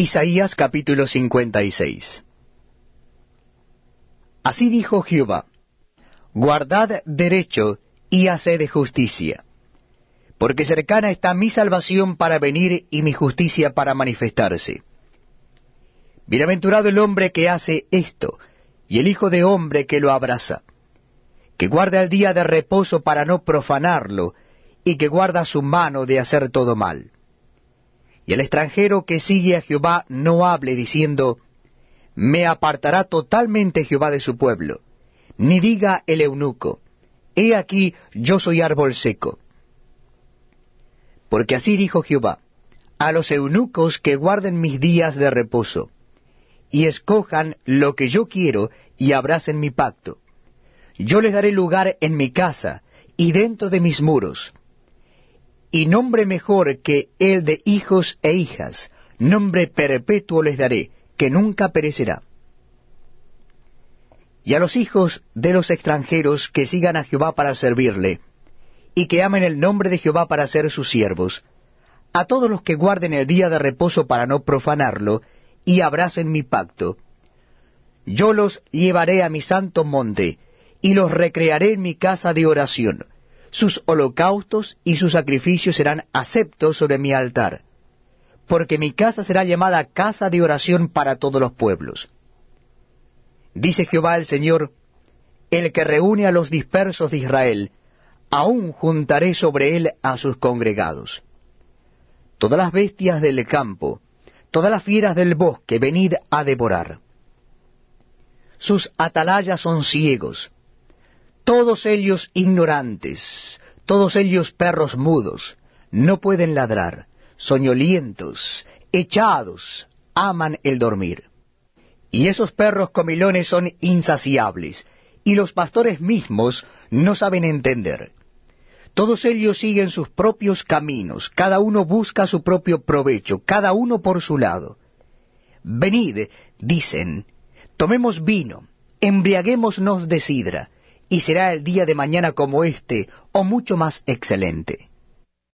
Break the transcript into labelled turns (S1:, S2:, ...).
S1: Isaías capítulo 56 Así dijo Jehová, Guardad derecho y haced justicia, porque cercana está mi salvación para venir y mi justicia para manifestarse. Bienaventurado el hombre que hace esto, y el hijo de hombre que lo abraza, que guarda el día de reposo para no profanarlo, y que guarda su mano de hacer todo mal y el extranjero que sigue a Jehová no hable diciendo, Me apartará totalmente Jehová de su pueblo, ni diga el eunuco, He aquí yo soy árbol seco. Porque así dijo Jehová, a los eunucos que guarden mis días de reposo, y escojan lo que yo quiero y abracen mi pacto. Yo les daré lugar en mi casa y dentro de mis muros, y nombre mejor que el de hijos e hijas, nombre perpetuo les daré, que nunca perecerá. Y a los hijos de los extranjeros que sigan a Jehová para servirle, y que amen el nombre de Jehová para ser sus siervos, a todos los que guarden el día de reposo para no profanarlo, y abracen mi pacto, yo los llevaré a mi santo monte, y los recrearé en mi casa de oración, sus holocaustos y sus sacrificios serán aceptos sobre mi altar, porque mi casa será llamada casa de oración para todos los pueblos. Dice Jehová el Señor, el que reúne a los dispersos de Israel, aún juntaré sobre él a sus congregados. Todas las bestias del campo, todas las fieras del bosque, venid a devorar. Sus atalayas son ciegos, todos ellos ignorantes, todos ellos perros mudos, no pueden ladrar, soñolientos, echados, aman el dormir. Y esos perros comilones son insaciables, y los pastores mismos no saben entender. Todos ellos siguen sus propios caminos, cada uno busca su propio provecho, cada uno por su lado. Venid, dicen, tomemos vino, embriaguémonos de sidra, y será el día de mañana como este, o mucho más excelente.